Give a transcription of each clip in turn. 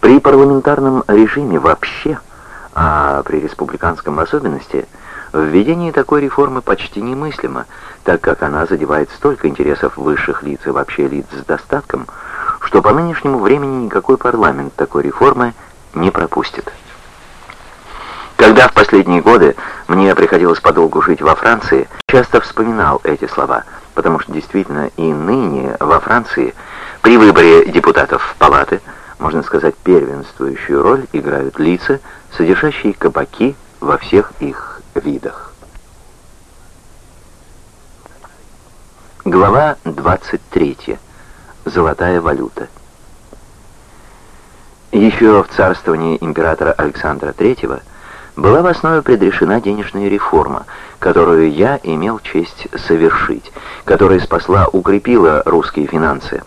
При парламентарном режиме вообще, а при республиканском особенности, введение такой реформы почти немыслимо, так как она задевает столько интересов высших лиц и вообще лиц с достатком, что по нынешнему времени никакой парламент такой реформы не пропустит. Когда в последние годы мне приходилось подолгу жить во Франции, часто вспоминал эти слова, потому что действительно и ныне во Франции при выборе депутатов в палаты, можно сказать, первенствующую роль играют лица, содержащие кабаки во всех их видах. Глава 23. Золотая валюта. Еще в царствовании императора Александра III была в основе предрешена денежная реформа, которую я имел честь совершить, которая спасла, укрепила русские финансы,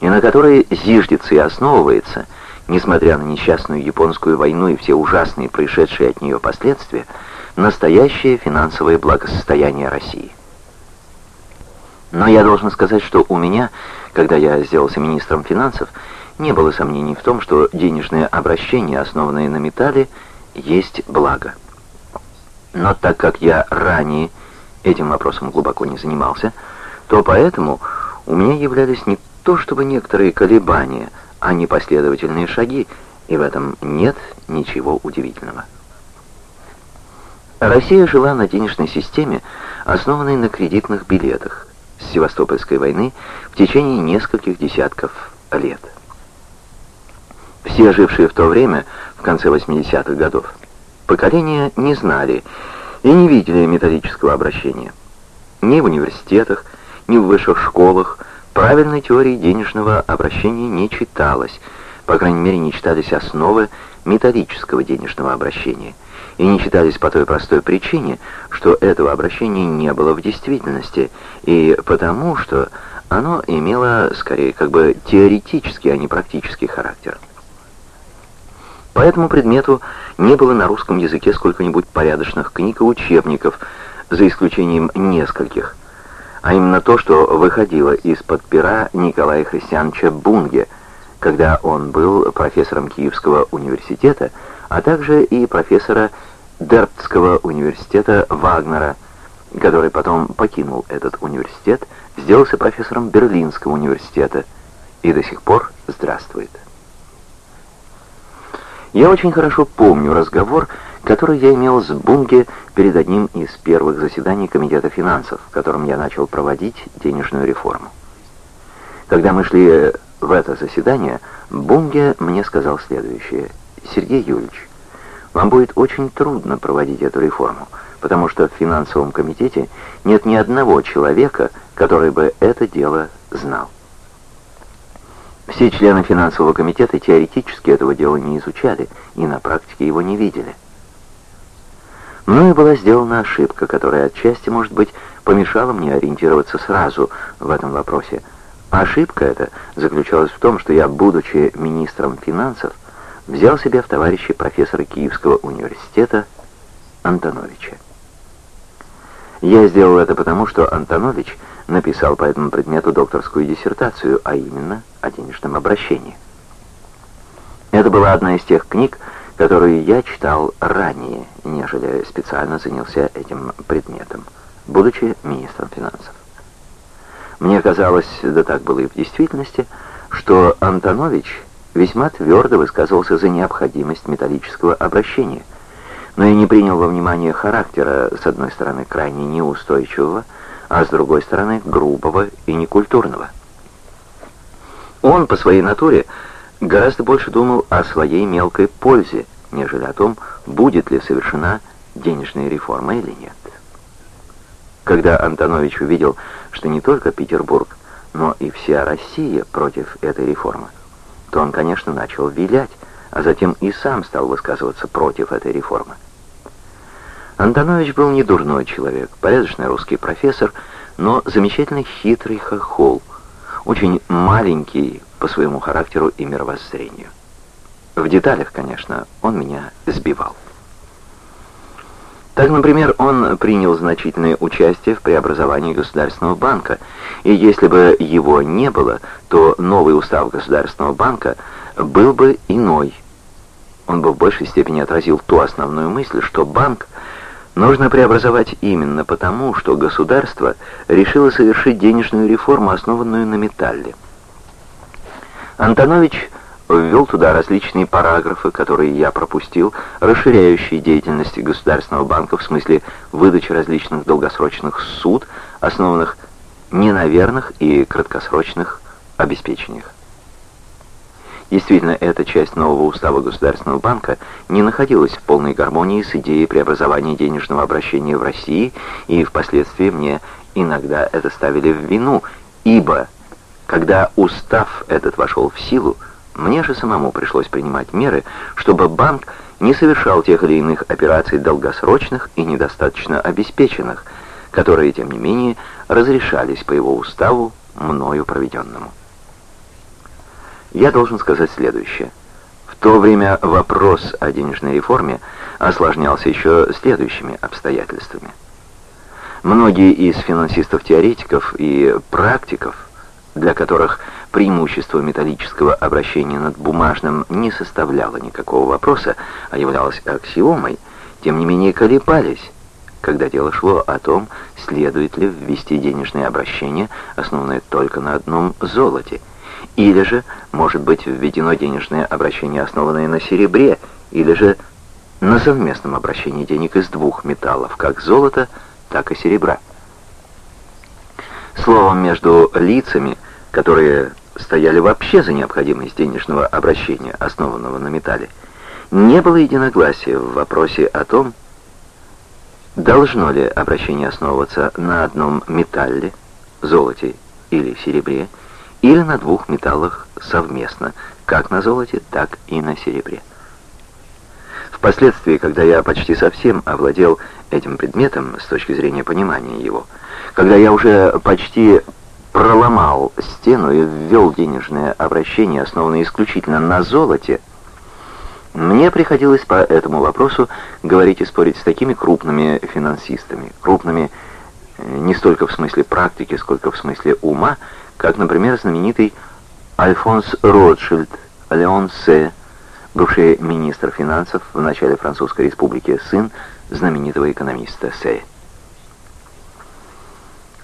и на которой зиждется и основывается, несмотря на несчастную японскую войну и все ужасные происшедшие от нее последствия, настоящее финансовое благосостояние России. Но я должен сказать, что у меня, когда я сделался министром финансов, не было сомнений в том, что денежное обращение, основанное на металле, есть благо. Но так как я ранее этим вопросом глубоко не занимался, то поэтому у меня являлись не то чтобы некоторые колебания, а непоследовательные шаги, и в этом нет ничего удивительного. Россия жила на денежной системе, основанной на кредитных билетах с Севастопольской войны в течение нескольких десятков лет. Все жившие в то время, в конце 80-х годов, поколения не знали и не видели методического обращения. Ни в университетах, ни в высших школах правильной теории денежного обращения не читалось, по крайней мере, не читались основы методического денежного обращения, и не читались по той простой причине, что этого обращения не было в действительности, и потому что оно имело, скорее, как бы теоретический, а не практический характер. По этому предмету не было на русском языке сколько-нибудь порядочных книг и учебников, за исключением нескольких, а именно то, что выходило из-под пера Николая Христиановича Бунге, когда он был профессором Киевского университета, а также и профессора Дерптского университета Вагнера, который потом покинул этот университет, сделался профессором Берлинского университета и до сих пор здравствует. Я очень хорошо помню разговор, который я имел с Бунге перед одним из первых заседаний Комитета финансов, в котором я начал проводить денежную реформу. Когда мы шли в это заседание, Бунге мне сказал следующее. «Сергей Юрьевич, вам будет очень трудно проводить эту реформу, потому что в финансовом комитете нет ни одного человека, который бы это дело знал». Все члены финансового комитета теоретически этого дела не изучали и на практике его не видели. Ну и была сделана ошибка, которая отчасти, может быть, помешала мне ориентироваться сразу в этом вопросе. Ошибка эта заключалась в том, что я, будучи министром финансов, взял себе в товарищи профессора Киевского университета Антоновича. Я сделал это потому, что Антонович – написал по этому предмету докторскую диссертацию, а именно о денежном обращении. Это была одна из тех книг, которую я читал ранее, нежели специально занялся этим предметом, будучи министром финансов. Мне казалось, да так было и в действительности, что Антонович весьма твердо высказывался за необходимость металлического обращения, но и не принял во внимание характера, с одной стороны, крайне неустойчивого, а с другой стороны грубого и некультурного. Он по своей натуре гораздо больше думал о своей мелкой пользе, нежели о том, будет ли совершена денежная реформа или нет. Когда Антонович увидел, что не только Петербург, но и вся Россия против этой реформы, то он, конечно, начал вилять, а затем и сам стал высказываться против этой реформы. Антонович был не дурной человек, порядочный русский профессор, но замечательно хитрый хохол, очень маленький по своему характеру и мировоззрению. В деталях, конечно, он меня сбивал. Так, например, он принял значительное участие в преобразовании Государственного банка, и если бы его не было, то новый устав Государственного банка был бы иной. Он бы в большей степени отразил ту основную мысль, что банк нужно преобразовать именно потому, что государство решило совершить денежную реформу, основанную на металле. Антонович ввел туда различные параграфы, которые я пропустил, расширяющие деятельность Государственного банка в смысле выдачи различных долгосрочных суд, основанных не на верных и краткосрочных обеспечениях. Действительно, эта часть нового устава Государственного банка не находилась в полной гармонии с идеей преобразования денежного обращения в России, и впоследствии мне иногда это ставили в вину, ибо, когда устав этот вошел в силу, мне же самому пришлось принимать меры, чтобы банк не совершал тех или иных операций долгосрочных и недостаточно обеспеченных, которые, тем не менее, разрешались по его уставу мною проведенному. Я должен сказать следующее. В то время вопрос о денежной реформе осложнялся еще следующими обстоятельствами. Многие из финансистов-теоретиков и практиков, для которых преимущество металлического обращения над бумажным не составляло никакого вопроса, а являлось аксиомой, тем не менее колебались, когда дело шло о том, следует ли ввести денежное обращение, основанное только на одном золоте, или же может быть введено денежное обращение, основанное на серебре, или же на совместном обращении денег из двух металлов, как золота, так и серебра. Словом, между лицами, которые стояли вообще за необходимость денежного обращения, основанного на металле, не было единогласия в вопросе о том, должно ли обращение основываться на одном металле, золоте или серебре, или на двух металлах совместно, как на золоте, так и на серебре. Впоследствии, когда я почти совсем овладел этим предметом с точки зрения понимания его, когда я уже почти проломал стену и ввел денежное обращение, основанное исключительно на золоте, мне приходилось по этому вопросу говорить и спорить с такими крупными финансистами, крупными э, не столько в смысле практики, сколько в смысле ума, как, например, знаменитый Альфонс Ротшильд, Леон Се, бывший министр финансов в начале Французской республики, сын знаменитого экономиста Се.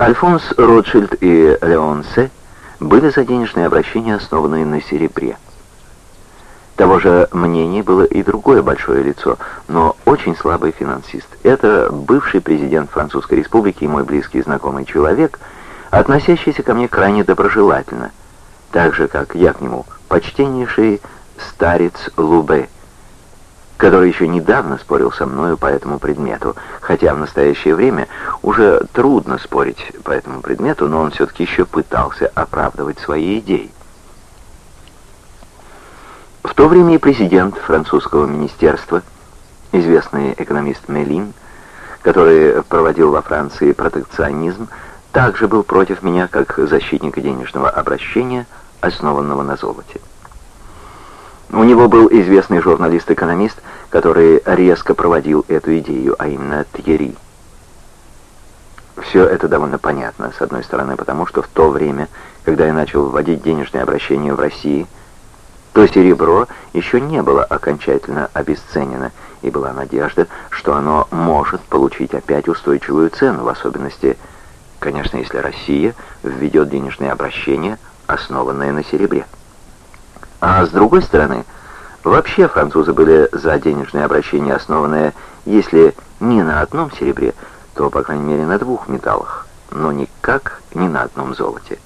Альфонс Ротшильд и Леон Се были за денежные обращения, основанные на серебре. Того же мнения было и другое большое лицо, но очень слабый финансист. Это бывший президент Французской республики и мой близкий знакомый человек, относящийся ко мне крайне доброжелательно, так же, как я к нему, почтеннейший старец Лубе, который еще недавно спорил со мною по этому предмету, хотя в настоящее время уже трудно спорить по этому предмету, но он все-таки еще пытался оправдывать свои идеи. В то время и президент французского министерства, известный экономист Мелин, который проводил во Франции протекционизм, также был против меня как защитника денежного обращения, основанного на золоте. У него был известный журналист-экономист, который резко проводил эту идею, а именно Тьерри. Все это довольно понятно, с одной стороны, потому что в то время, когда я начал вводить денежное обращение в России, то серебро еще не было окончательно обесценено, и была надежда, что оно может получить опять устойчивую цену, в особенности, конечно, если Россия введет денежное обращение, основанное на серебре. А с другой стороны, вообще французы были за денежное обращение, основанное, если не на одном серебре, то, по крайней мере, на двух металлах, но никак не на одном золоте.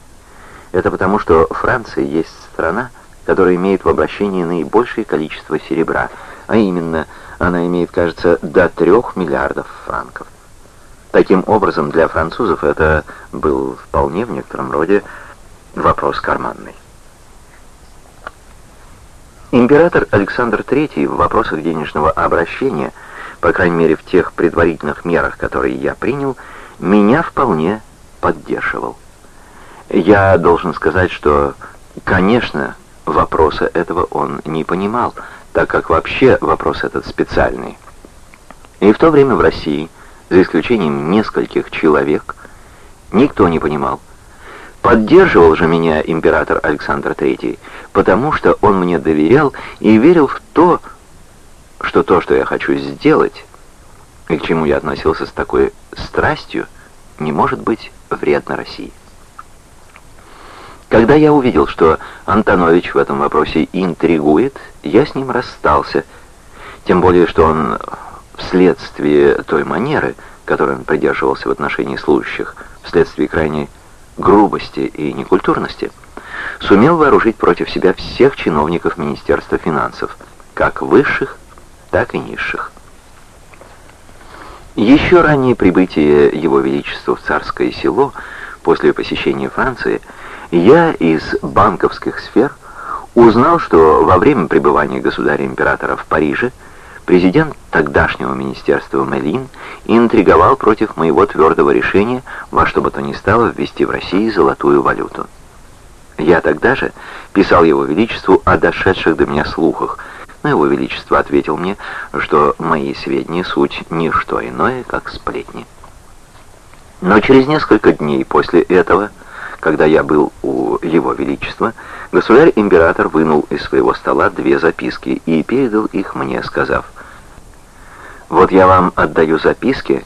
Это потому, что Франция есть страна, которая имеет в обращении наибольшее количество серебра, а именно, она имеет, кажется, до трех миллиардов франков. Таким образом, для французов это был вполне в некотором роде вопрос карманный. Император Александр III в вопросах денежного обращения, по крайней мере в тех предварительных мерах, которые я принял, меня вполне поддерживал. Я должен сказать, что, конечно, Вопроса этого он не понимал, так как вообще вопрос этот специальный. И в то время в России, за исключением нескольких человек, никто не понимал. Поддерживал же меня император Александр III потому что он мне доверял и верил в то, что то, что я хочу сделать, и к чему я относился с такой страстью, не может быть вредно России. Когда я увидел, что Антонович в этом вопросе интригует, я с ним расстался, тем более, что он вследствие той манеры, которой он придерживался в отношении служащих, вследствие крайней грубости и некультурности, сумел вооружить против себя всех чиновников Министерства финансов, как высших, так и низших. Еще ранее прибытие Его Величества в Царское село, после посещения Франции, я из банковских сфер узнал, что во время пребывания государя-императора в Париже президент тогдашнего министерства Мелин интриговал против моего твердого решения во что бы то ни стало ввести в России золотую валюту. Я тогда же писал его величеству о дошедших до меня слухах, но его величество ответил мне, что мои сведения суть не что иное, как сплетни. Но через несколько дней после этого, когда я был у его величества, государь-император вынул из своего стола две записки и передал их мне, сказав, «Вот я вам отдаю записки,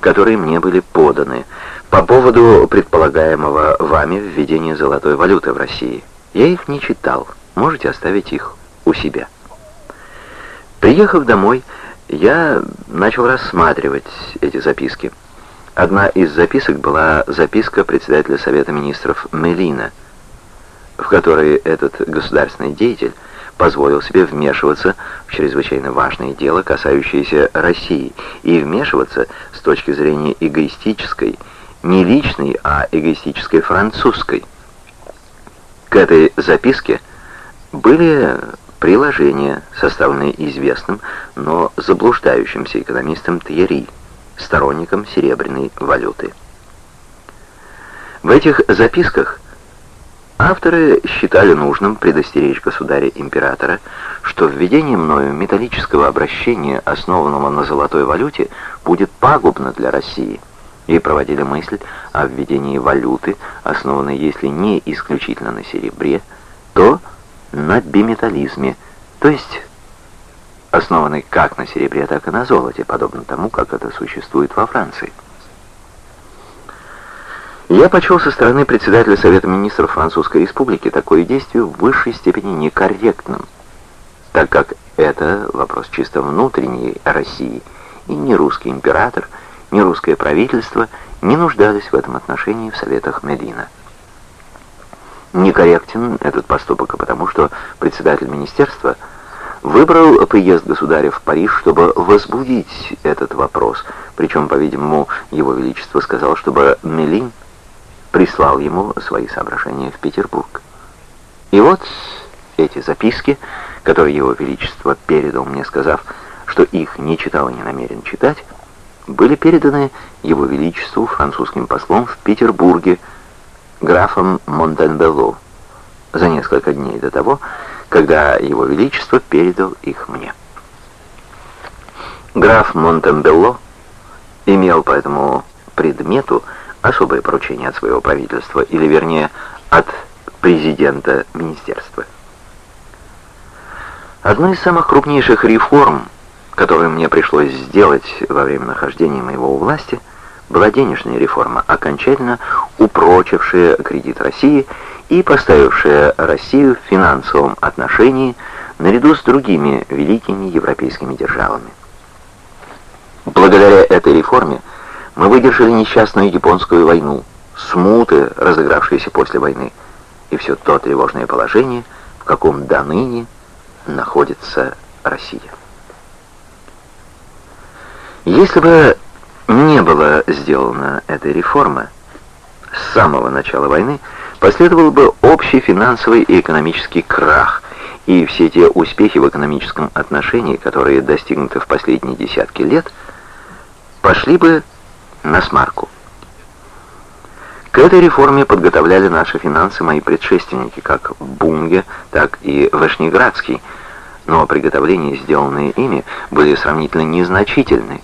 которые мне были поданы, по поводу предполагаемого вами введения золотой валюты в России. Я их не читал, можете оставить их у себя. Приехав домой, я начал рассматривать эти записки. Одна из записок была записка председателя Совета Министров Мелина, в которой этот государственный деятель позволил себе вмешиваться в чрезвычайно важное дело, касающееся России, и вмешиваться с точки зрения эгоистической, не личной, а эгоистической французской. К этой записке были приложения, составленные известным, но заблуждающимся экономистом Тьерри, сторонником серебряной валюты. В этих записках авторы считали нужным предостеречь государя-императора, что введение мною металлического обращения, основанного на золотой валюте, будет пагубно для России – и проводили мысль о введении валюты, основанной, если не исключительно на серебре, то на биметаллизме, то есть основанной как на серебре, так и на золоте, подобно тому, как это существует во Франции. Я почел со стороны председателя Совета Министров Французской Республики такое действие в высшей степени некорректным, так как это вопрос чисто внутренней России, и не русский император – ни русское правительство не нуждались в этом отношении в советах Медина. Некорректен этот поступок, потому что председатель министерства выбрал приезд государя в Париж, чтобы возбудить этот вопрос, причем, по-видимому, его величество сказал, чтобы Мелин прислал ему свои соображения в Петербург. И вот эти записки, которые его величество передал мне, сказав, что их не читал и не намерен читать, были переданы Его Величеству французским послом в Петербурге графом Монтенбелло за несколько дней до того, когда Его Величество передал их мне. Граф Монтембелло имел по этому предмету особое поручение от своего правительства, или вернее от президента министерства. Одной из самых крупнейших реформ, которую мне пришлось сделать во время нахождения моего у власти, была денежная реформа, окончательно упрочившая кредит России и поставившая Россию в финансовом отношении наряду с другими великими европейскими державами. Благодаря этой реформе мы выдержали несчастную японскую войну, смуты, разыгравшиеся после войны, и все то тревожное положение, в каком до ныне находится Россия. Если бы не было сделана эта реформа, с самого начала войны последовал бы общий финансовый и экономический крах, и все те успехи в экономическом отношении, которые достигнуты в последние десятки лет, пошли бы на смарку. К этой реформе подготовляли наши финансы мои предшественники, как Бунге, так и Вышнеградский, но приготовления, сделанные ими, были сравнительно незначительны.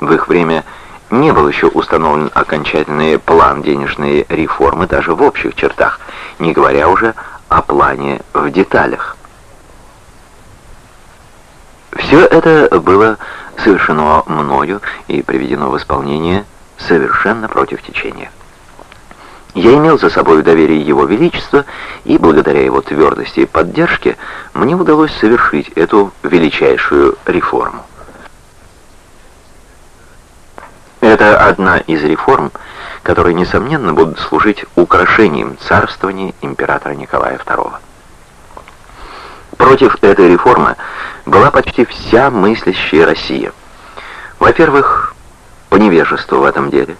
В их время не был еще установлен окончательный план денежной реформы даже в общих чертах, не говоря уже о плане в деталях. Все это было совершено мною и приведено в исполнение совершенно против течения. Я имел за собой доверие Его Величества, и благодаря его твердости и поддержке мне удалось совершить эту величайшую реформу. Это одна из реформ, которые, несомненно, будут служить украшением царствования императора Николая II. Против этой реформы была почти вся мыслящая Россия. Во-первых, по невежеству в этом деле,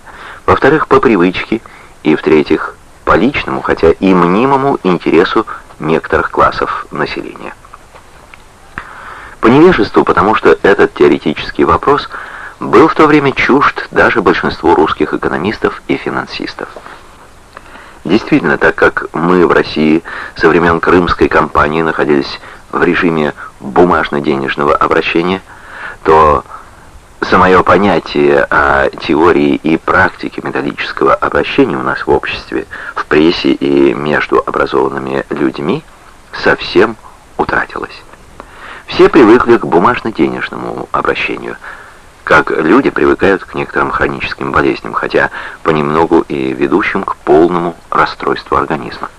во-вторых, по привычке, и, в-третьих, по личному, хотя и мнимому интересу некоторых классов населения. По невежеству, потому что этот теоретический вопрос был в то время чужд даже большинству русских экономистов и финансистов. Действительно, так как мы в России со времен Крымской кампании находились в режиме бумажно-денежного обращения, то самое понятие о теории и практике металлического обращения у нас в обществе, в прессе и между образованными людьми совсем утратилось. Все привыкли к бумажно-денежному обращению, как люди привыкают к некоторым хроническим болезням, хотя понемногу и ведущим к полному расстройству организма.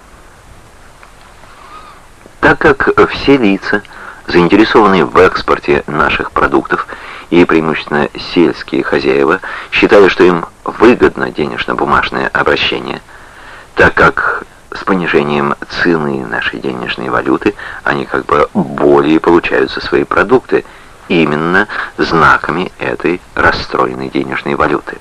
Так как все лица, заинтересованные в экспорте наших продуктов, и преимущественно сельские хозяева считали, что им выгодно денежно-бумажное обращение, так как с понижением цены нашей денежной валюты они как бы более получают за свои продукты именно знаками этой расстроенной денежной валюты.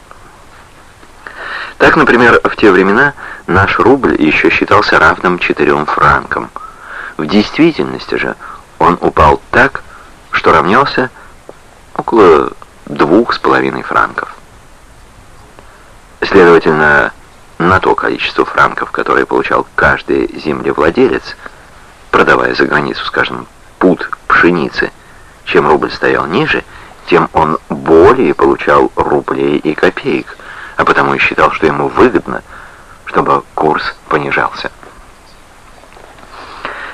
Так, например, в те времена наш рубль еще считался равным 4 франкам. В действительности же он упал так, что равнялся около двух с половиной франков. Следовательно, на то количество франков, которое получал каждый землевладелец, продавая за границу, скажем, пуд пшеницы, чем рубль стоял ниже, тем он более получал рублей и копеек, а потому и считал, что ему выгодно, чтобы курс понижался.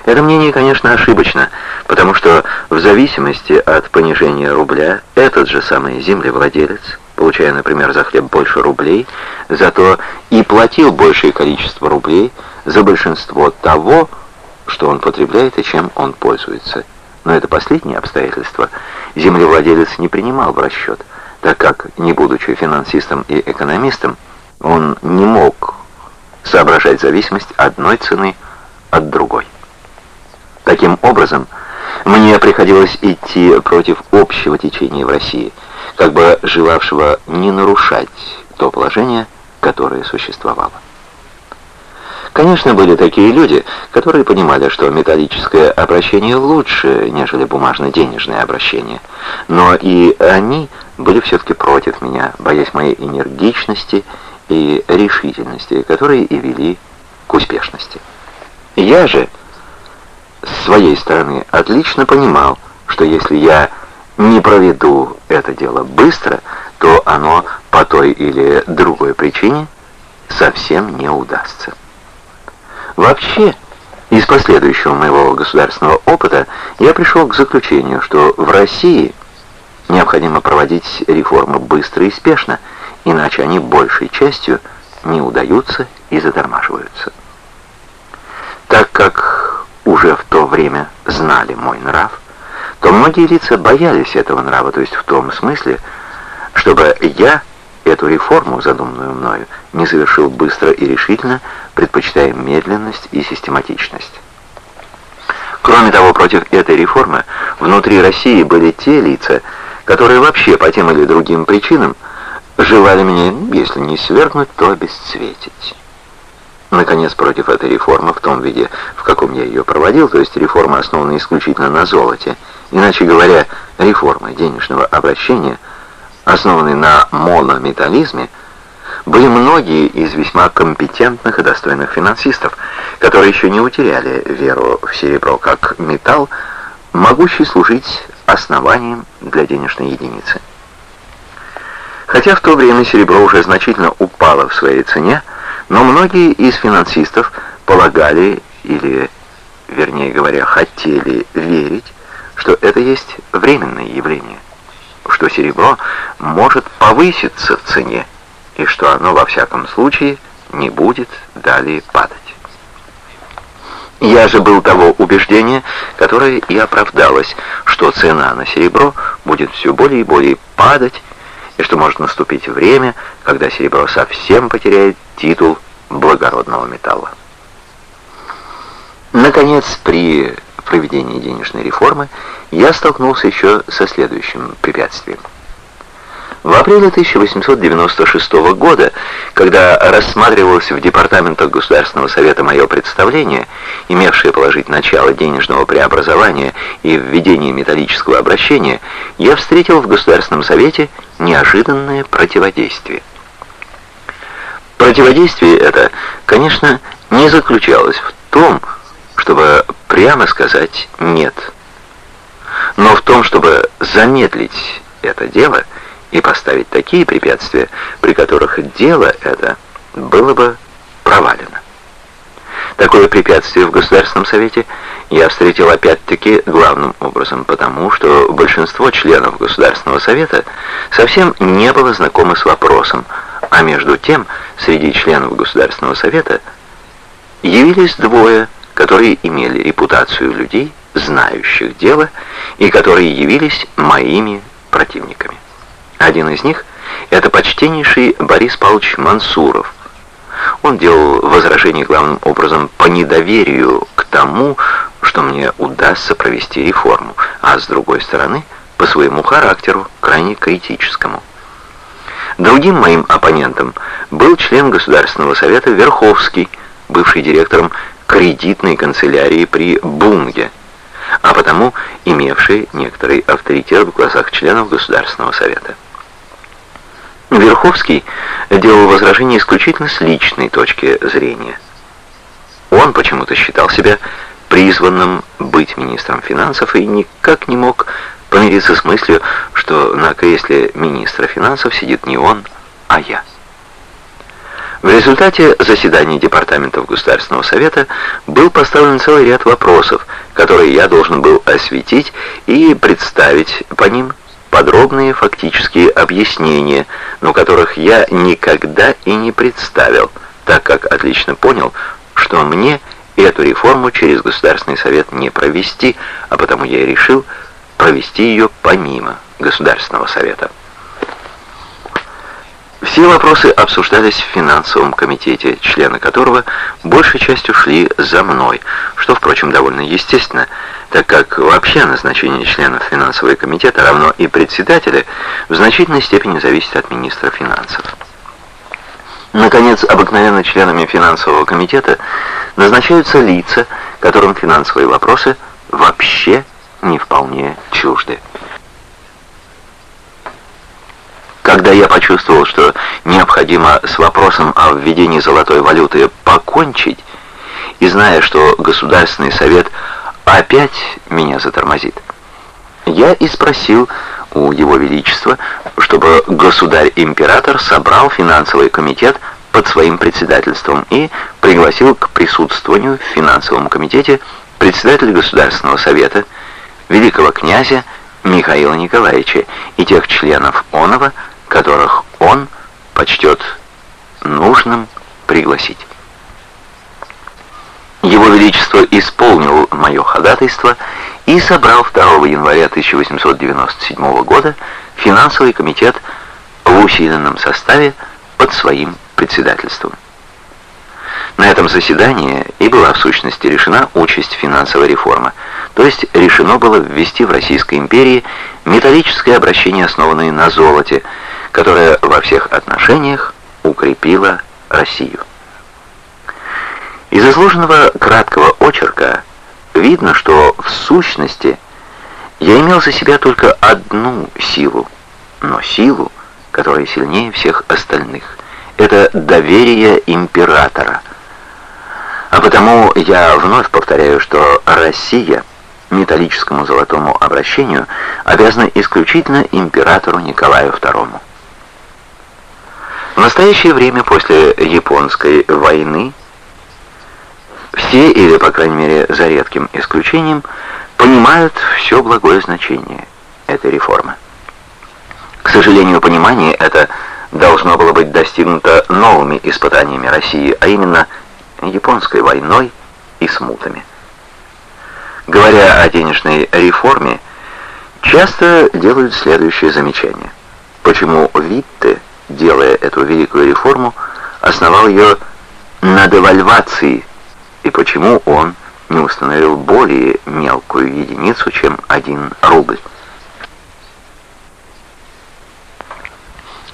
Это мнение, конечно, ошибочно, потому что в зависимости от понижения рубля этот же самый землевладелец, получая, например, за хлеб больше рублей, зато и платил большее количество рублей за большинство того, что он потребляет и чем он пользуется. Но это последнее обстоятельство землевладелец не принимал в расчет, так как, не будучи финансистом и экономистом, он не мог соображать зависимость одной цены от другой. Таким образом, мне приходилось идти против общего течения в России, как бы желавшего не нарушать то положение, которое существовало. Конечно, были такие люди, которые понимали, что металлическое обращение лучше, нежели бумажно-денежное обращение. Но и они были все-таки против меня, боясь моей энергичности и решительности, которые и вели к успешности. Я же с своей стороны отлично понимал, что если я не проведу это дело быстро, то оно по той или другой причине совсем не удастся. Вообще, из последующего моего государственного опыта я пришел к заключению, что в России необходимо проводить реформы быстро и спешно, иначе они большей частью не удаются и затормаживаются. Так как уже в то время знали мой нрав, то многие лица боялись этого нрава, то есть в том смысле, чтобы я эту реформу, задуманную мною, не завершил быстро и решительно, предпочитая медленность и систематичность. Кроме того, против этой реформы внутри России были те лица, которые вообще по тем или другим причинам желали меня, если не свергнуть, то обесцветить. Наконец, против этой реформы в том виде, в каком я ее проводил, то есть реформа, основанная исключительно на золоте, иначе говоря, реформа денежного обращения, основанной на монометаллизме, были многие из весьма компетентных и достойных финансистов, которые еще не утеряли веру в серебро как металл, могущий служить основанием для денежной единицы. Хотя в то время серебро уже значительно упало в своей цене, но многие из финансистов полагали или вернее говоря, хотели верить, что это есть временное явление, что серебро может повыситься в цене, и что оно во всяком случае не будет далее падать. Я же был того убеждения, которое и оправдалось, что цена на серебро будет все более и более падать, и что может наступить время, когда серебро совсем потеряет титул благородного металла. Наконец, при проведении денежной реформы я столкнулся еще со следующим препятствием. В апреле 1896 года, когда рассматривалось в департаментах Государственного совета мое представление, имевшее положить начало денежного преобразования и введения металлического обращения, я встретил в Государственном совете неожиданное противодействие. Противодействие это, конечно, не заключалось в том, чтобы прямо сказать «нет», но в том, чтобы замедлить это дело – и поставить такие препятствия, при которых дело это было бы провалено. Такое препятствие в Государственном Совете я встретил опять-таки главным образом потому, что большинство членов Государственного Совета совсем не было знакомы с вопросом, а между тем среди членов Государственного Совета явились двое, которые имели репутацию людей, знающих дело, и которые явились моими противниками. Один из них — это почтеннейший Борис Павлович Мансуров. Он делал возражение главным образом по недоверию к тому, что мне удастся провести реформу, а с другой стороны, по своему характеру, крайне критическому. Другим моим оппонентом был член Государственного совета Верховский, бывший директором кредитной канцелярии при Бунге, а потому имевший некоторый авторитет в глазах членов Государственного совета. Верховский делал возражение исключительно с личной точки зрения. Он почему-то считал себя призванным быть министром финансов и никак не мог помириться с мыслью, что на кресле министра финансов сидит не он, а я. В результате заседания департаментов Государственного совета был поставлен целый ряд вопросов, которые я должен был осветить и представить по ним подробные фактические объяснения, но которых я никогда и не представил, так как отлично понял, что мне эту реформу через Государственный совет не провести, а потому я и решил провести ее помимо Государственного совета. Все вопросы обсуждались в финансовом комитете, члены которого большей частью шли за мной, что, впрочем, довольно естественно, так как вообще назначение членов финансового комитета равно и председателя в значительной степени зависит от министра финансов. Наконец, обыкновенно членами финансового комитета назначаются лица, которым финансовые вопросы вообще не вполне чужды. Когда я почувствовал, что необходимо с вопросом о введении золотой валюты покончить, и зная, что Государственный совет опять меня затормозит, я и спросил у Его Величества, чтобы государь-император собрал финансовый комитет под своим председательством и пригласил к присутствованию в финансовом комитете председателя Государственного совета, великого князя Михаила Николаевича и тех членов Онова, которых он почтет нужным пригласить. Его Величество исполнил мое ходатайство и собрал 2 января 1897 года финансовый комитет в усиленном составе под своим председательством. На этом заседании и была в сущности решена участь финансовой реформы, то есть решено было ввести в Российской империи металлическое обращение, основанное на золоте, которая во всех отношениях укрепила Россию. Из изложенного краткого очерка видно, что в сущности я имел за себя только одну силу, но силу, которая сильнее всех остальных. Это доверие императора. А потому я вновь повторяю, что Россия металлическому золотому обращению обязана исключительно императору Николаю II. В настоящее время после Японской войны все, или, по крайней мере, за редким исключением, понимают все благое значение этой реформы. К сожалению, понимание это должно было быть достигнуто новыми испытаниями России, а именно японской войной и смутами. Говоря о денежной реформе, часто делают следующее замечание. Почему Витте, делая эту великую реформу, основал ее на девальвации, и почему он не установил более мелкую единицу, чем один рубль?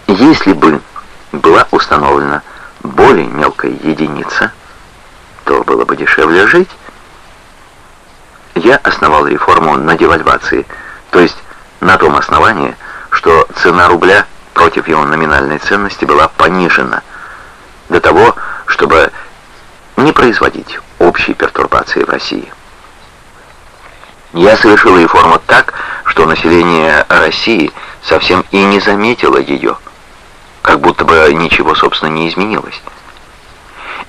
Если бы была установлена более мелкая единица, то было бы дешевле жить. Я основал реформу на девальвации, то есть на том основании, что цена рубля против его номинальной ценности была понижена до того, чтобы не производить общей пертурбации в России. Я совершил реформу так, что население России совсем и не заметило ее – как будто бы ничего, собственно, не изменилось.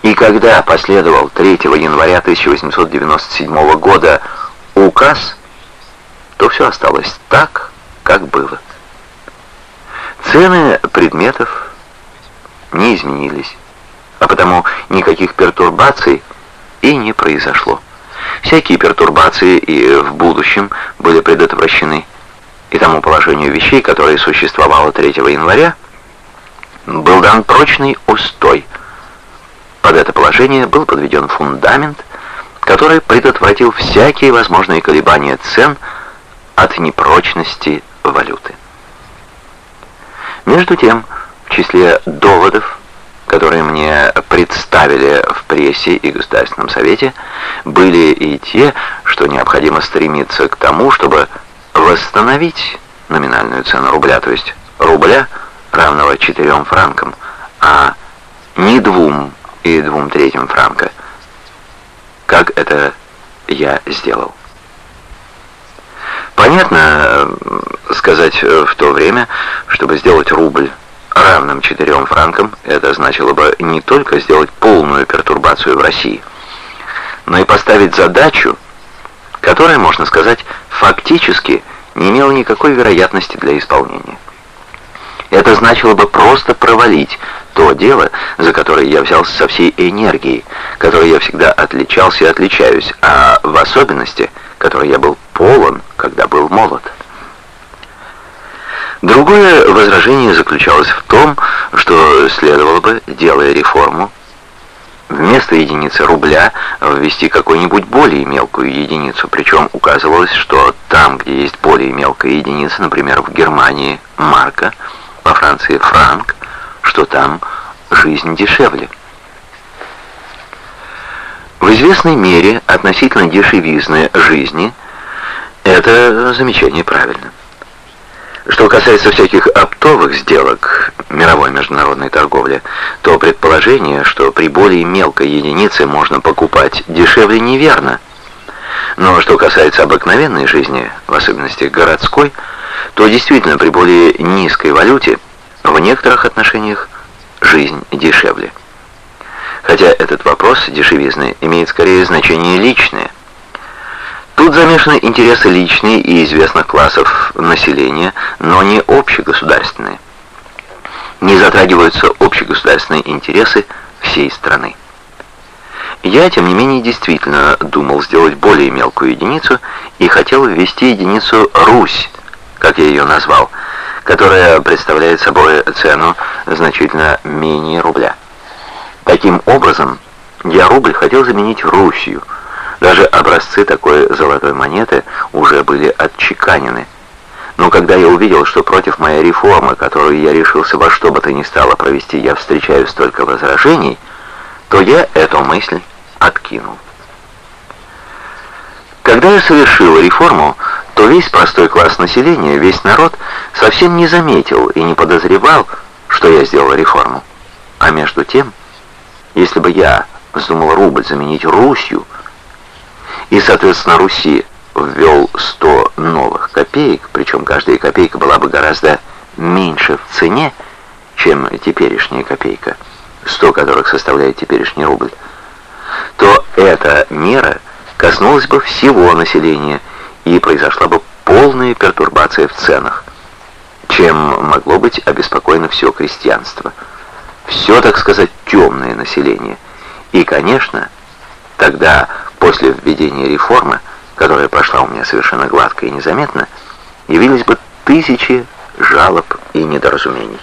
И когда последовал 3 января 1897 года указ, то все осталось так, как было. Цены предметов не изменились, а потому никаких пертурбаций и не произошло. Всякие пертурбации и в будущем были предотвращены, и тому положению вещей, которое существовало 3 января, был дан прочный устой. Под это положение был подведен фундамент, который предотвратил всякие возможные колебания цен от непрочности валюты. Между тем, в числе доводов, которые мне представили в прессе и Государственном Совете, были и те, что необходимо стремиться к тому, чтобы восстановить номинальную цену рубля, то есть рубля – равного четырем франкам, а не двум и двум третьим франка, как это я сделал. Понятно сказать в то время, чтобы сделать рубль равным четырем франкам, это значило бы не только сделать полную пертурбацию в России, но и поставить задачу, которая, можно сказать, фактически не имела никакой вероятности для исполнения. Это значило бы просто провалить то дело, за которое я взялся со всей энергией, которой я всегда отличался и отличаюсь, а в особенности, которой я был полон, когда был молод. Другое возражение заключалось в том, что следовало бы, делая реформу, вместо единицы рубля ввести какую-нибудь более мелкую единицу, причем указывалось, что там, где есть более мелкая единица, например, в Германии марка, во Франции франк, что там жизнь дешевле. В известной мере относительно дешевизны жизни это замечание правильно. Что касается всяких оптовых сделок мировой международной торговли, то предположение, что при более мелкой единице можно покупать дешевле, неверно. Но что касается обыкновенной жизни, в особенности городской, то действительно при более низкой валюте в некоторых отношениях жизнь дешевле. Хотя этот вопрос дешевизны имеет скорее значение личное. Тут замешаны интересы личные и известных классов населения, но не общегосударственные. Не затрагиваются общегосударственные интересы всей страны. Я, тем не менее, действительно думал сделать более мелкую единицу и хотел ввести единицу «Русь», как я ее назвал, которая представляет собой цену значительно менее рубля. Таким образом, я рубль хотел заменить Русью. Даже образцы такой золотой монеты уже были отчеканены. Но когда я увидел, что против моей реформы, которую я решился во что бы то ни стало провести, я встречаю столько возражений, то я эту мысль откинул. Когда я совершил реформу, то весь простой класс населения, весь народ совсем не заметил и не подозревал, что я сделал реформу. А между тем, если бы я вздумал рубль заменить Русью, и, соответственно, Руси ввел 100 новых копеек, причем каждая копейка была бы гораздо меньше в цене, чем теперешняя копейка, 100 которых составляет теперешний рубль, то эта мера коснулась бы всего населения и произошла бы полная пертурбация в ценах, чем могло быть обеспокоено все крестьянство. Все, так сказать, темное население. И, конечно, тогда, после введения реформы, которая прошла у меня совершенно гладко и незаметно, явились бы тысячи жалоб и недоразумений.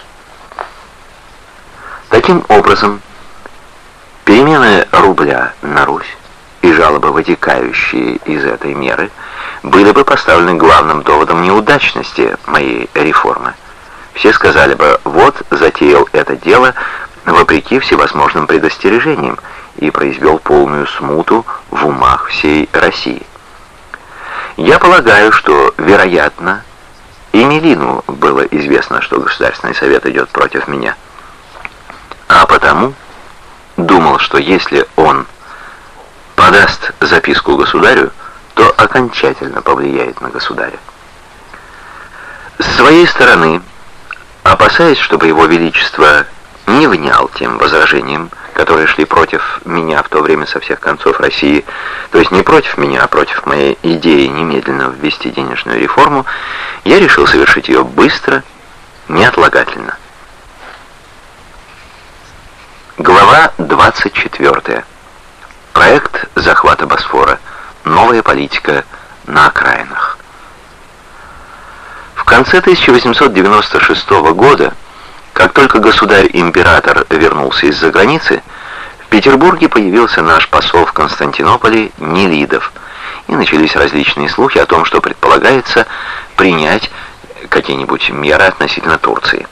Таким образом, перемены рубля на Русь и жалобы, вытекающие из этой меры, были бы поставлены главным доводом неудачности моей реформы. Все сказали бы, вот затеял это дело вопреки всевозможным предостережениям и произвел полную смуту в умах всей России. Я полагаю, что, вероятно, и Мелину было известно, что Государственный Совет идет против меня. А потому думал, что если он подаст записку государю, то окончательно повлияет на государя. С своей стороны, опасаясь, чтобы его величество не внял тем возражениям, которые шли против меня в то время со всех концов России, то есть не против меня, а против моей идеи немедленно ввести денежную реформу, я решил совершить ее быстро, неотлагательно. Глава 24. Проект захвата Босфора. Новая политика на окраинах. В конце 1896 года как только государь-император вернулся из-за границы, в Петербурге появился наш посол в Константинополе Нелидов, и начались различные слухи о том, что предполагается принять какие-нибудь меры относительно Турции.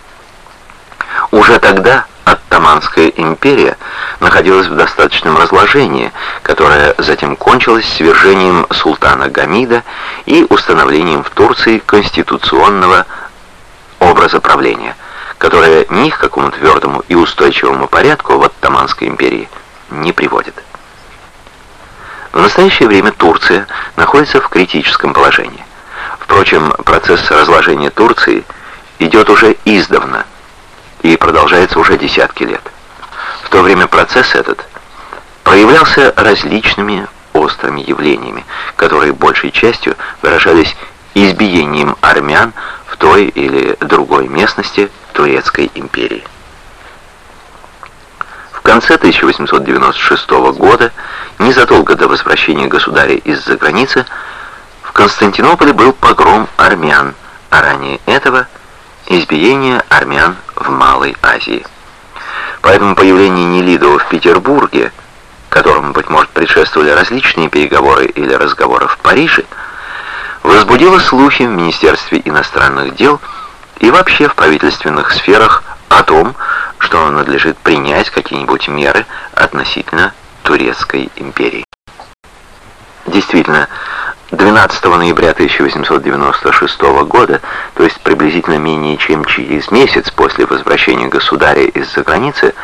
Уже тогда Оттоманская империя находилась в достаточном разложении, которое затем кончилось свержением султана Гамида и установлением в Турции конституционного образа правления – которая ни к какому твердому и устойчивому порядку в Оттоманской империи не приводит. В настоящее время Турция находится в критическом положении. Впрочем, процесс разложения Турции идет уже издавна и продолжается уже десятки лет. В то время процесс этот проявлялся различными острыми явлениями, которые большей частью выражались избиением армян в той или другой местности Турецкой империи. В конце 1896 года, незадолго до возвращения государя из-за границы, в Константинополе был погром армян, а ранее этого избиение армян в Малой Азии. Поэтому появление Нелидова в Петербурге, которому, быть может, предшествовали различные переговоры или разговоры в Париже, возбудило слухи в Министерстве иностранных дел и вообще в правительственных сферах о том, что надлежит принять какие-нибудь меры относительно Турецкой империи. Действительно, 12 ноября 1896 года, то есть приблизительно менее чем через месяц после возвращения государя из-за границы,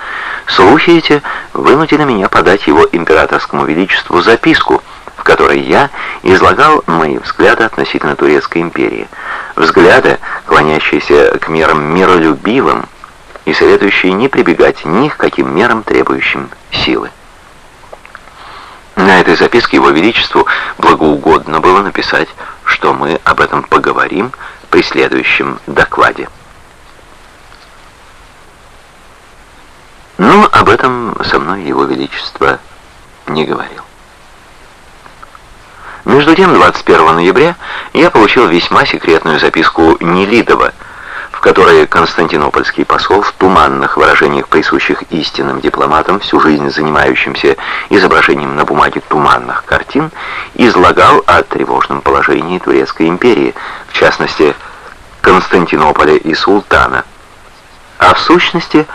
слухи эти вынудили меня подать его императорскому величеству записку, в которой я излагал мои взгляды относительно Турецкой империи. Взгляды, клонящиеся к мерам миролюбивым и советующие не прибегать ни к каким мерам, требующим силы. На этой записке Его Величеству благоугодно было написать, что мы об этом поговорим при следующем докладе. Но об этом со мной Его Величество не говорил. Между тем, 21 ноября я получил весьма секретную записку Нелидова, в которой константинопольский посол в туманных выражениях, присущих истинным дипломатам, всю жизнь занимающимся изображением на бумаге туманных картин, излагал о тревожном положении Турецкой империи, в частности, Константинополя и Султана. А в сущности,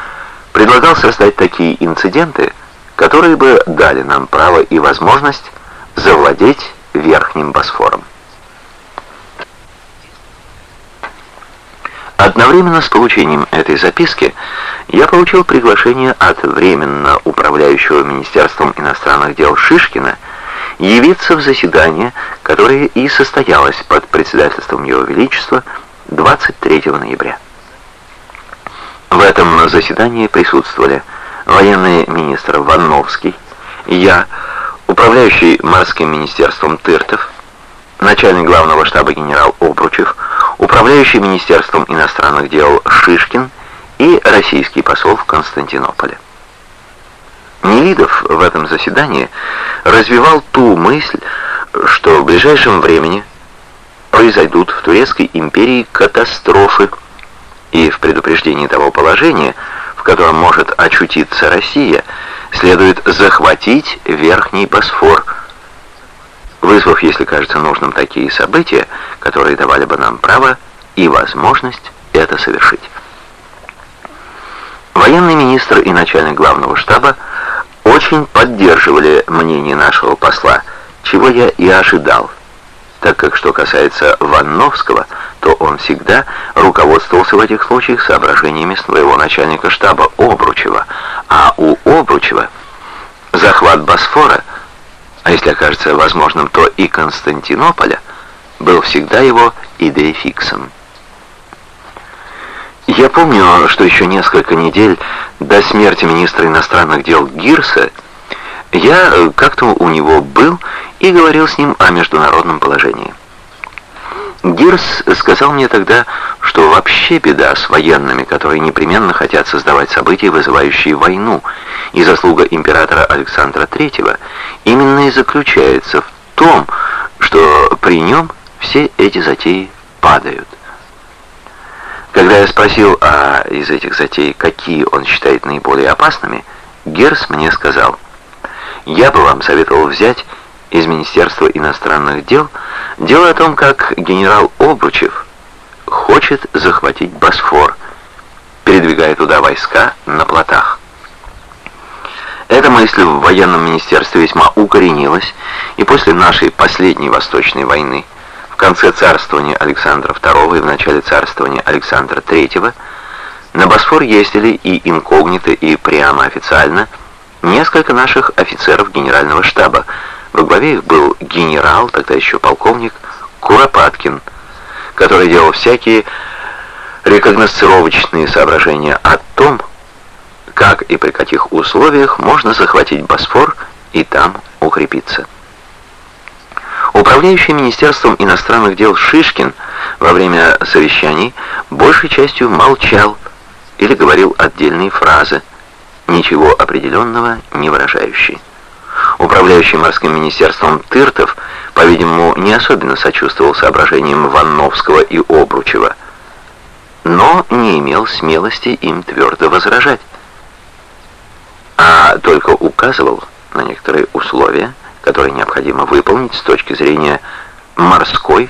предлагал создать такие инциденты, которые бы дали нам право и возможность завладеть Верхним Босфором. Одновременно с получением этой записки я получил приглашение от временно управляющего Министерством иностранных дел Шишкина явиться в заседание, которое и состоялось под председательством Его Величества 23 ноября. В этом заседании присутствовали военный министр Ванновский, Я, управляющий морским министерством Тыртов, начальник главного штаба генерал Обручев, управляющий Министерством иностранных дел Шишкин и российский посол в Константинополе. Нелидов в этом заседании развивал ту мысль, что в ближайшем времени произойдут в Турецкой империи катастрофы, и в предупреждении того положения, в котором может очутиться Россия, следует захватить Верхний Босфор, вызвав, если кажется нужным, такие события, которые давали бы нам право и возможность это совершить. Военный министр и начальник главного штаба очень поддерживали мнение нашего посла, чего я и ожидал, так как что касается Ванновского, то он всегда руководствовался в этих случаях соображениями своего начальника штаба Обручева, а у Обручева захват Босфора, а если окажется возможным, то и Константинополя, был всегда его идеей-фиксом. Я помню, что еще несколько недель до смерти министра иностранных дел Гирса я как-то у него был и говорил с ним о международном положении. Гирс сказал мне тогда, что вообще беда с военными, которые непременно хотят создавать события, вызывающие войну, и заслуга императора Александра III именно и заключается в том, что при нем все эти затеи падают. Когда я спросил, а из этих затей, какие он считает наиболее опасными, Герс мне сказал, «Я бы вам советовал взять из Министерства иностранных дел дело о том, как генерал Обручев хочет захватить Босфор, передвигая туда войска на плотах». Эта мысль в военном министерстве весьма укоренилась, и после нашей последней Восточной войны в конце царствования Александра II и в начале царствования Александра III на Босфор ездили и инкогнито, и прямо официально несколько наших офицеров генерального штаба. Во главе их был генерал, тогда еще полковник, Куропаткин, который делал всякие рекогносцировочные соображения о том, как и при каких условиях можно захватить Босфор и там укрепиться. Управляющий Министерством иностранных дел Шишкин во время совещаний большей частью молчал или говорил отдельные фразы, ничего определенного не выражающие. Управляющий морским министерством Тыртов, по-видимому, не особенно сочувствовал соображениям Ванновского и Обручева, но не имел смелости им твердо возражать, а только указывал на некоторые условия, которые необходимо выполнить с точки зрения морской,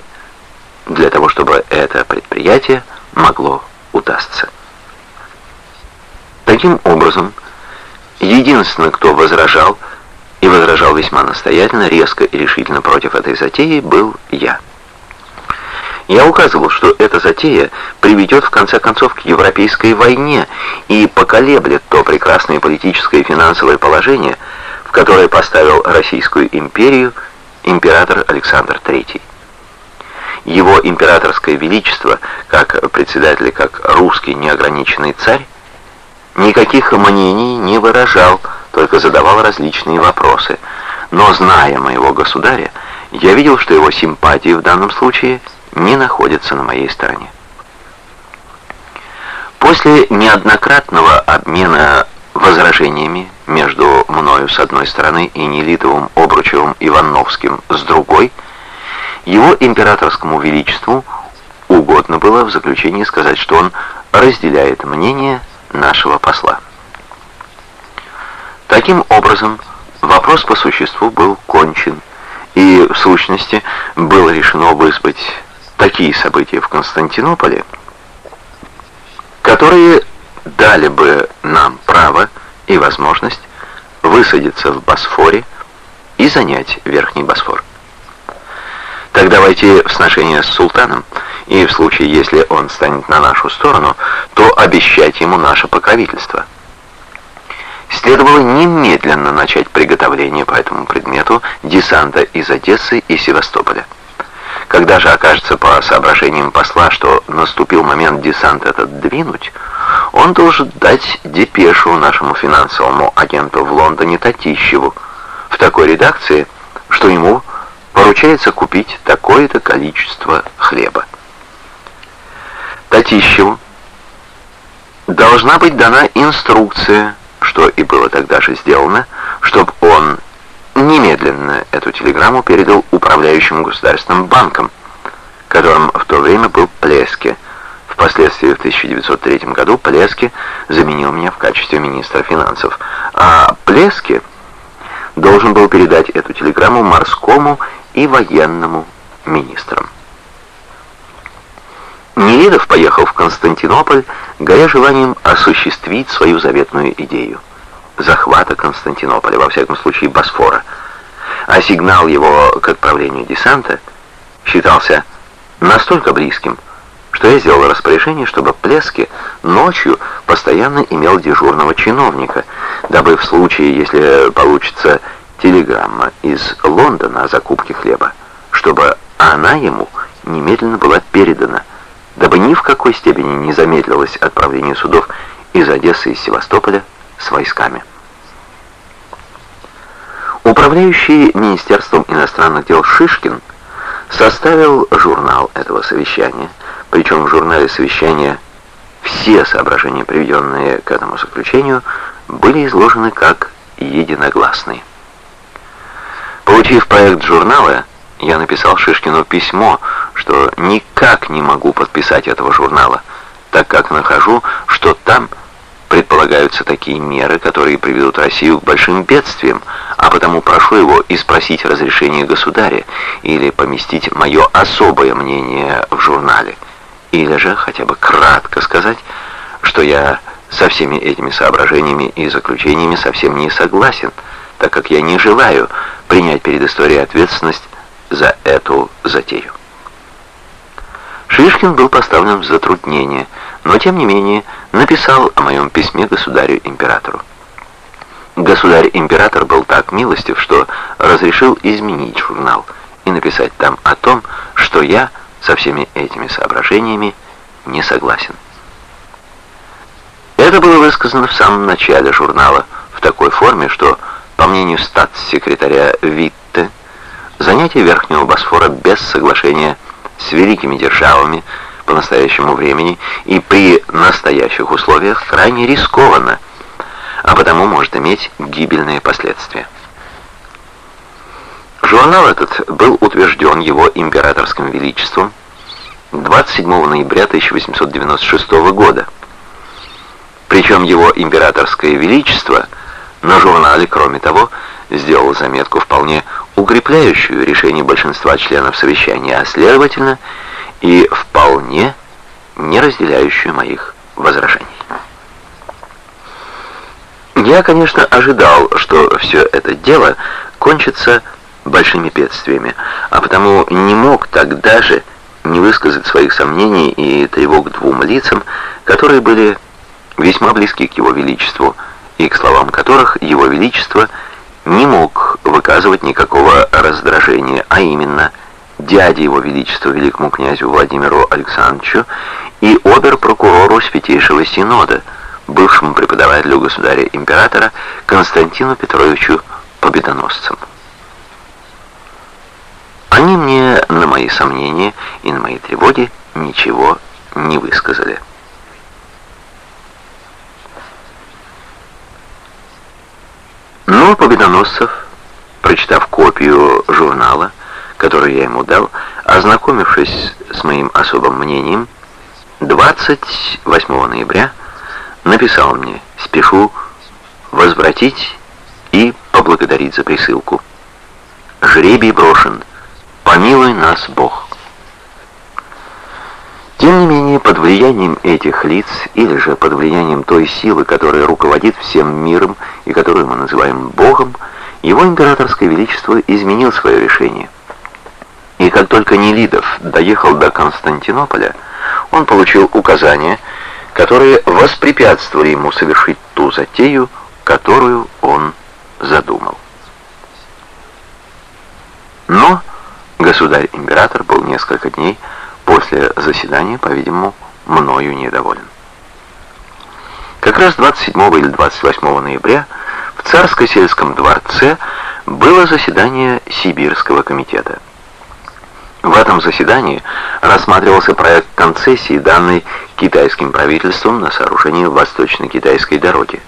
для того, чтобы это предприятие могло удастся. Таким образом, единственный, кто возражал, и возражал весьма настоятельно, резко и решительно против этой затеи, был я. Я указывал, что эта затея приведет в конце концов к европейской войне и поколеблет то прекрасное политическое и финансовое положение, которое поставил Российскую империю император Александр III. Его императорское величество, как председатель, как русский неограниченный царь, никаких мнений не выражал, только задавал различные вопросы. Но, зная моего государя, я видел, что его симпатии в данном случае не находятся на моей стороне. После неоднократного обмена возражениями между мною с одной стороны и Нелитовым, Обручевым, Ивановским с другой, его императорскому величеству угодно было в заключении сказать, что он разделяет мнение нашего посла. Таким образом, вопрос по существу был кончен, и в сущности было решено вызвать такие события в Константинополе, которые дали бы нам право и возможность высадиться в Босфоре и занять Верхний Босфор. Тогда войти в сношение с султаном, и в случае, если он станет на нашу сторону, то обещать ему наше покровительство. Следовало немедленно начать приготовление по этому предмету десанта из Одессы и Севастополя. Когда же окажется по соображениям посла, что наступил момент десант этот двинуть, он должен дать депешу нашему финансовому агенту в Лондоне Татищеву, в такой редакции, что ему поручается купить такое-то количество хлеба. Татищеву должна быть дана инструкция, что и было тогда же сделано, чтобы он немедленно эту телеграмму передал управляющему государственным банком, которым в то время был Плеске. Впоследствии в 1903 году Плеске заменил меня в качестве министра финансов, а Плеске должен был передать эту телеграмму морскому и военному министрам. Нелидов поехал в Константинополь, горя желанием осуществить свою заветную идею захвата Константинополя, во всяком случае Босфора, а сигнал его к отправлению десанта считался настолько близким, что я сделал распоряжение, чтобы Плески ночью постоянно имел дежурного чиновника, дабы в случае, если получится телеграмма из Лондона о закупке хлеба, чтобы она ему немедленно была передана, дабы ни в какой степени не замедлилось отправление судов из Одессы и Севастополя с войсками. Управляющий Министерством иностранных дел Шишкин составил журнал этого совещания, причем в журнале совещания все соображения, приведенные к этому заключению, были изложены как единогласные. Получив проект журнала, я написал Шишкину письмо, что никак не могу подписать этого журнала, так как нахожу, что там предполагаются такие меры, которые приведут Россию к большим бедствиям, а потому прошу его и спросить разрешение государя или поместить мое особое мнение в журнале, или же хотя бы кратко сказать, что я со всеми этими соображениями и заключениями совсем не согласен, так как я не желаю принять перед историей ответственность за эту затею. Шишкин был поставлен в затруднение, но тем не менее написал о моем письме государю-императору. Государь-император был так милостив, что разрешил изменить журнал и написать там о том, что я со всеми этими соображениями не согласен. Это было высказано в самом начале журнала в такой форме, что, по мнению статс-секретаря Витте, занятие Верхнего Босфора без соглашения с великими державами по настоящему времени и при настоящих условиях крайне рискованно, а потому может иметь гибельные последствия. Журнал этот был утвержден его императорским величеством 27 ноября 1896 года. Причем его императорское величество на журнале, кроме того, сделал заметку вполне укрепляющую решение большинства членов совещания, а следовательно и вполне не разделяющую моих возражений. Я, конечно, ожидал, что все это дело кончится большими бедствиями, а потому не мог тогда же не высказать своих сомнений и тревог двум лицам, которые были весьма близки к его величеству, и к словам которых его величество не мог выказывать никакого раздражения, а именно дяде его величества великому князю Владимиру Александровичу и обер-прокурору Святейшего Синода, бывшему преподавателю государя-императора Константину Петровичу Победоносцам. Они мне на мои сомнения и на мои тревоги ничего не высказали. Но Победоносцев, прочитав копию журнала, которую я ему дал, ознакомившись с моим особым мнением, 28 ноября написал мне «Спешу возвратить и поблагодарить за присылку. Жребий брошен. Помилуй нас Бог». Тем не менее, под влиянием этих лиц, или же под влиянием той силы, которая руководит всем миром и которую мы называем Богом, его императорское величество изменил свое решение. И как только Нелидов доехал до Константинополя, он получил указания, которые воспрепятствовали ему совершить ту затею, которую он задумал. Но государь-император был несколько дней после заседания, по-видимому, мною недоволен. Как раз 27 или 28 ноября в царско-сельском дворце было заседание Сибирского комитета. В этом заседании рассматривался проект концессии, данной китайским правительством на сооружение Восточно-Китайской дороги.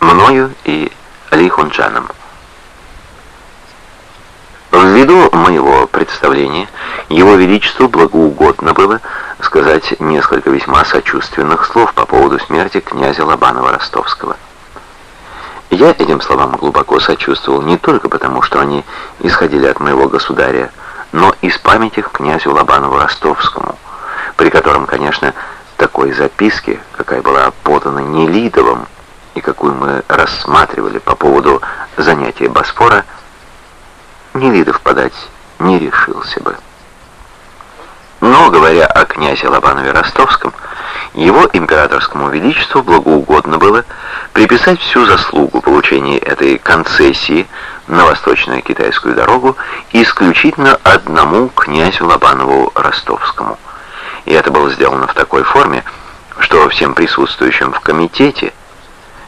Мною и Ли Хунчаном. Ввиду моего представления, Его Величеству благоугодно было сказать несколько весьма сочувственных слов по поводу смерти князя Лобанова-Ростовского. Я этим словам глубоко сочувствовал не только потому, что они исходили от моего государя, но из памяти к князю Лобанову Ростовскому, при котором, конечно, такой записки, какая была подана Нелидовым и какую мы рассматривали по поводу занятия Босфора, Нелидов подать не решился бы. Но, говоря о князе Лобанове Ростовском, его императорскому величеству благоугодно было приписать всю заслугу получения этой концессии на восточную китайскую дорогу исключительно одному князю Лобанову Ростовскому. И это было сделано в такой форме, что всем присутствующим в комитете,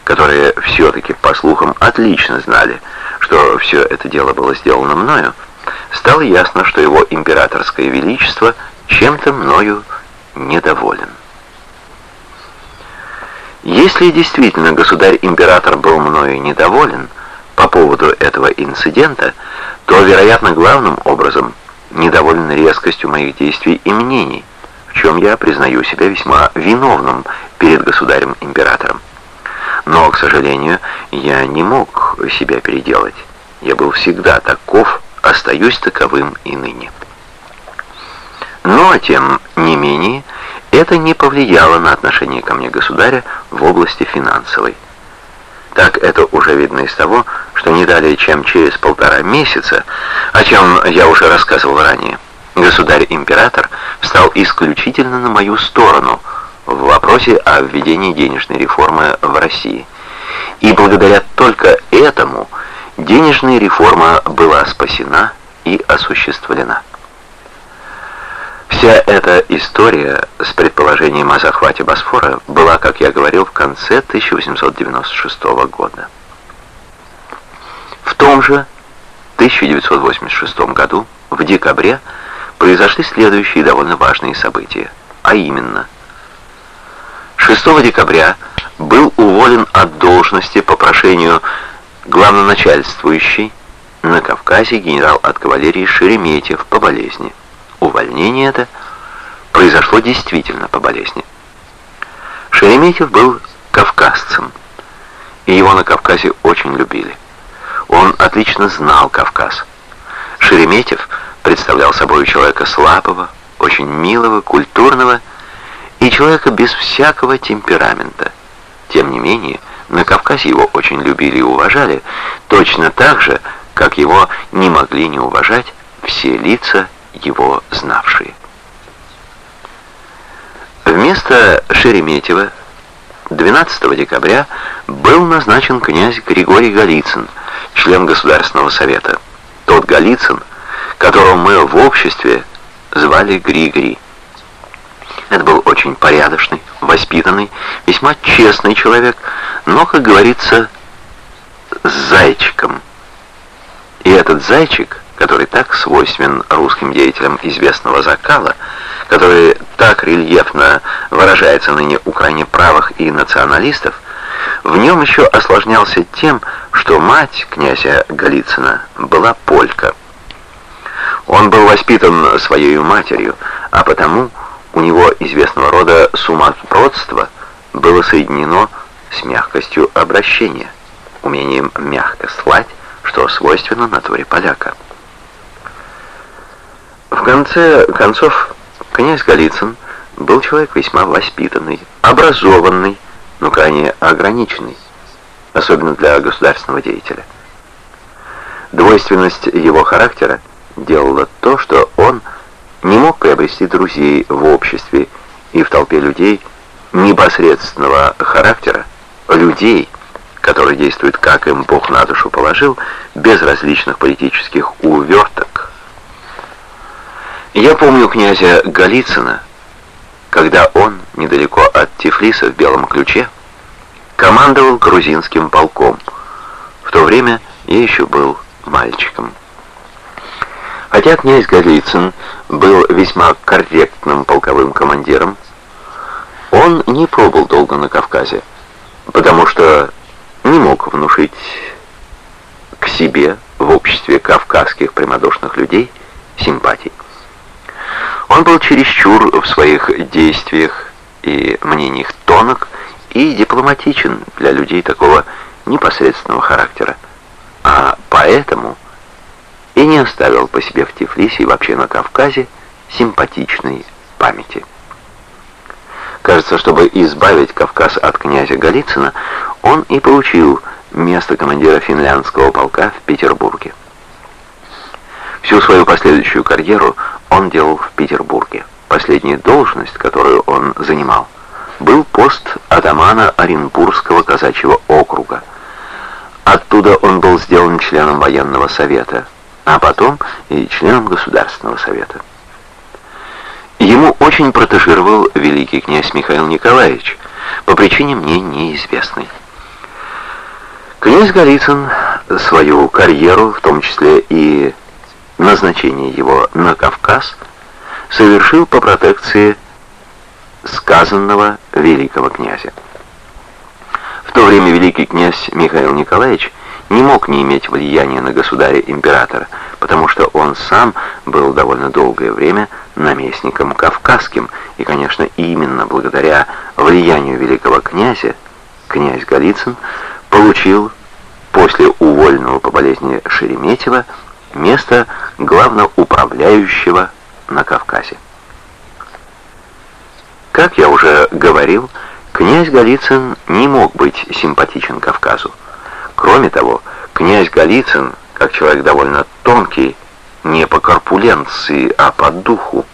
которые все-таки, по слухам, отлично знали, что все это дело было сделано мною, стало ясно, что его императорское величество чем-то мною недоволен. Если действительно государь-император был мною недоволен по поводу этого инцидента, то, вероятно, главным образом недоволен резкостью моих действий и мнений, в чем я признаю себя весьма виновным перед государем-императором. Но, к сожалению, я не мог себя переделать. Я был всегда таков, остаюсь таковым и ныне. Но, тем не менее, это не повлияло на отношение ко мне государя в области финансовой. Так это уже видно из того, что не далее, чем через полтора месяца, о чем я уже рассказывал ранее, государь-император встал исключительно на мою сторону в вопросе о введении денежной реформы в России. И благодаря только этому денежная реформа была спасена и осуществлена. Вся эта история с предположением о захвате Босфора была, как я говорил, в конце 1896 года. В том же 1986 году, в декабре, произошли следующие довольно важные события, а именно 6 декабря был уволен от должности по прошению главноначальствующий на Кавказе генерал от кавалерии Шереметьев по болезни. Увольнение это произошло действительно по болезни. Шереметьев был кавказцем, и его на Кавказе очень любили. Он отлично знал Кавказ. Шереметьев представлял собой человека слабого, очень милого, культурного и человека без всякого темперамента. Тем не менее, на Кавказе его очень любили и уважали, точно так же, как его не могли не уважать все лица его знавшие. Вместо Шереметьева 12 декабря был назначен князь Григорий Голицын, член Государственного совета. Тот Голицын, которого мы в обществе звали Григори. Это был очень порядочный, воспитанный, весьма честный человек, но, как говорится, с зайчиком. И этот зайчик который так свойственен русским деятелям известного закала, который так рельефно выражается ныне у крайне правых и националистов, в нем еще осложнялся тем, что мать князя Голицына была полька. Он был воспитан своей матерью, а потому у него известного рода сумасбродство было соединено с мягкостью обращения, умением мягко слать, что свойственно натуре поляка. В конце концов, князь Голицын был человек весьма воспитанный, образованный, но крайне ограниченный, особенно для государственного деятеля. Двойственность его характера делала то, что он не мог приобрести друзей в обществе и в толпе людей непосредственного характера, людей, которые действуют, как им Бог на душу положил, без различных политических уверток, я помню князя Голицына, когда он, недалеко от Тифлиса в Белом Ключе, командовал грузинским полком. В то время я еще был мальчиком. Хотя князь Голицын был весьма корректным полковым командиром, он не пробыл долго на Кавказе, потому что не мог внушить к себе в обществе кавказских прямодушных людей симпатий. Он был чересчур в своих действиях и мнениях тонок и дипломатичен для людей такого непосредственного характера, а поэтому и не оставил по себе в Тифлисе и вообще на Кавказе симпатичной памяти. Кажется, чтобы избавить Кавказ от князя Голицына, он и получил место командира финляндского полка в Петербурге. Всю свою последующую карьеру он делал в Петербурге. Последняя должность, которую он занимал, был пост атамана Оренбургского казачьего округа. Оттуда он был сделан членом военного совета, а потом и членом Государственного совета. Ему очень протежировал великий князь Михаил Николаевич, по причине мне неизвестной. Князь Голицын свою карьеру, в том числе и назначение его на Кавказ, совершил по протекции сказанного великого князя. В то время великий князь Михаил Николаевич не мог не иметь влияния на государя-императора, потому что он сам был довольно долгое время наместником кавказским, и, конечно, именно благодаря влиянию великого князя князь Голицын получил после увольного по болезни Шереметьева место главноуправляющего на Кавказе. Как я уже говорил, князь Голицын не мог быть симпатичен Кавказу. Кроме того, князь Голицын, как человек довольно тонкий, не по корпуленции, а по духу,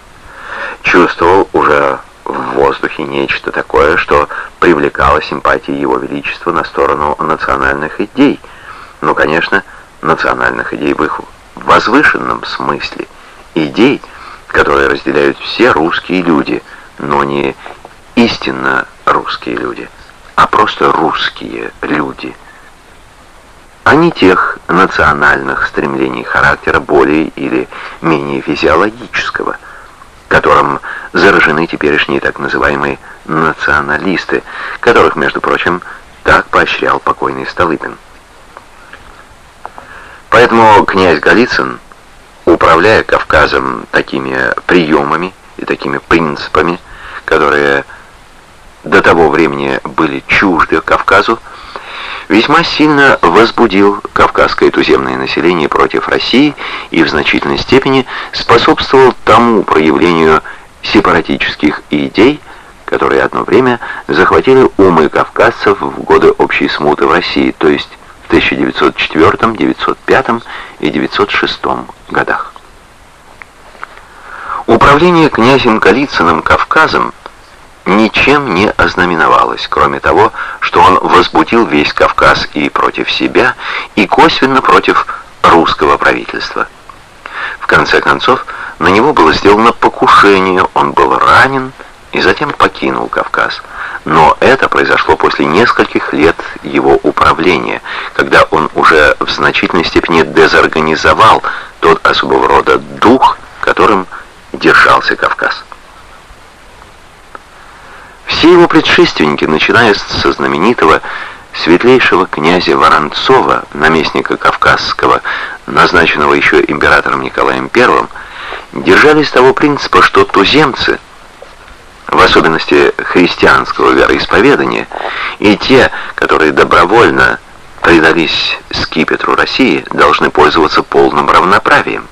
чувствовал уже в воздухе нечто такое, что привлекало симпатии его величества на сторону национальных идей. Ну, конечно, национальных идей в их возвышенном смысле. Идей, которые разделяют все русские люди, но не истинно русские люди, а просто русские люди – а не тех национальных стремлений характера более или менее физиологического, которым заражены теперешние так называемые националисты, которых, между прочим, так поощрял покойный Столыпин. Поэтому князь Голицын, управляя Кавказом такими приемами и такими принципами, которые до того времени были чужды Кавказу, весьма сильно возбудил кавказское туземное население против России и в значительной степени способствовал тому проявлению сепаратических идей, которые одно время захватили умы кавказцев в годы общей смуты в России, то есть 1904, 905 и 906 годах. Управление князем Голицыным Кавказом ничем не ознаменовалось, кроме того, что он возбудил весь Кавказ и против себя, и косвенно против русского правительства. В конце концов, на него было сделано покушение, он был ранен и затем покинул Кавказ. Но это произошло после нескольких лет его управления, когда он уже в значительной степени дезорганизовал тот особого рода дух, которым держался Кавказ. Все его предшественники, начиная со знаменитого светлейшего князя Воронцова, наместника Кавказского, назначенного еще императором Николаем I, держались того принципа, что туземцы, в особенности христианского вероисповедания, и те, которые добровольно предались скипетру России, должны пользоваться полным равноправием.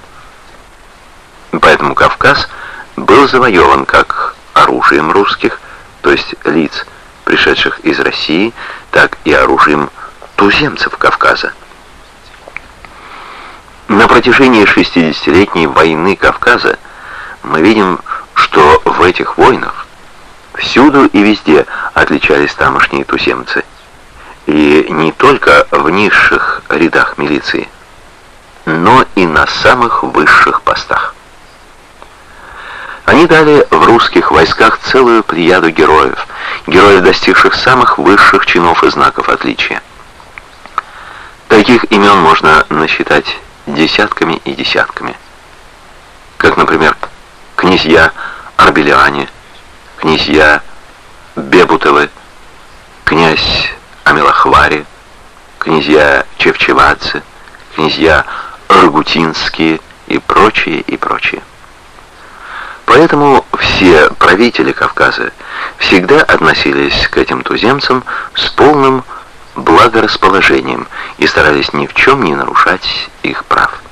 Поэтому Кавказ был завоеван как оружием русских, то есть лиц, пришедших из России, так и оружием туземцев Кавказа. На протяжении 60-летней войны Кавказа мы видим, что в этих войнах всюду и везде отличались тамошние туземцы. И не только в низших рядах милиции, но и на самых высших постах. Они дали в русских войсках целую плеяду героев, героев, достигших самых высших чинов и знаков отличия. Таких имен можно насчитать десятками и десятками. Как, например, князья Арбеляне, князья Бебутовы, князь Амелахвари, князья Чевчевадзе, князья Аргутинские и прочие, и прочие. Поэтому все правители Кавказа всегда относились к этим туземцам с полным благорасположением и старались ни в чем не нарушать их прав.